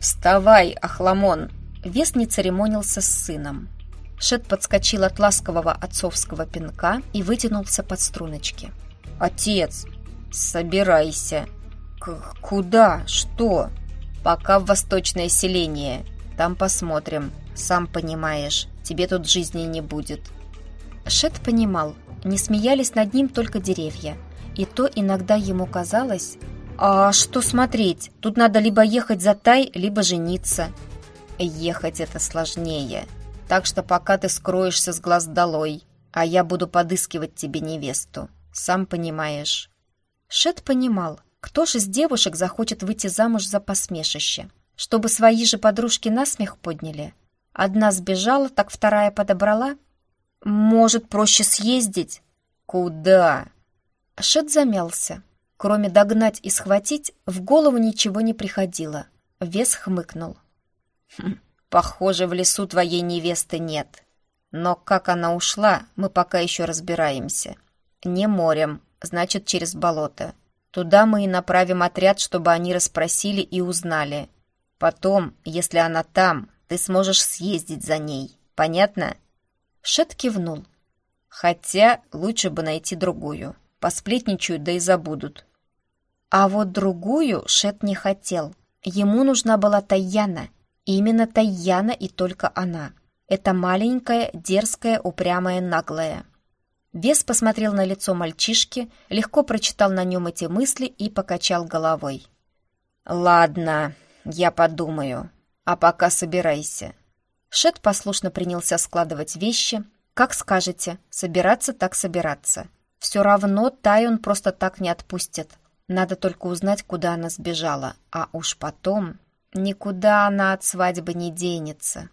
«Вставай, Ахламон!» Вес не церемонился с сыном. Шет подскочил от ласкового отцовского пинка и вытянулся под струночки. «Отец, собирайся!» К «Куда? Что?» «Пока в восточное селение. Там посмотрим. Сам понимаешь, тебе тут жизни не будет». Шет понимал, не смеялись над ним только деревья. И то иногда ему казалось, «А что смотреть? Тут надо либо ехать за Тай, либо жениться». «Ехать это сложнее. Так что пока ты скроешься с глаз долой, а я буду подыскивать тебе невесту. Сам понимаешь». Шет понимал, кто же из девушек захочет выйти замуж за посмешище, чтобы свои же подружки насмех подняли. Одна сбежала, так вторая подобрала – «Может, проще съездить?» «Куда?» Шет замялся. Кроме догнать и схватить, в голову ничего не приходило. Вес хмыкнул. «Хм, «Похоже, в лесу твоей невесты нет. Но как она ушла, мы пока еще разбираемся. Не морем, значит, через болото. Туда мы и направим отряд, чтобы они расспросили и узнали. Потом, если она там, ты сможешь съездить за ней. Понятно?» Шет кивнул. Хотя лучше бы найти другую. Посплетничают, да и забудут. А вот другую Шет не хотел. Ему нужна была Таяна. Именно Таяна и только она. Это маленькая, дерзкая, упрямая, наглая. Вес посмотрел на лицо мальчишки, легко прочитал на нем эти мысли и покачал головой. «Ладно, я подумаю. А пока собирайся. Шет послушно принялся складывать вещи. «Как скажете, собираться так собираться. Все равно Тай он просто так не отпустит. Надо только узнать, куда она сбежала. А уж потом... Никуда она от свадьбы не денется».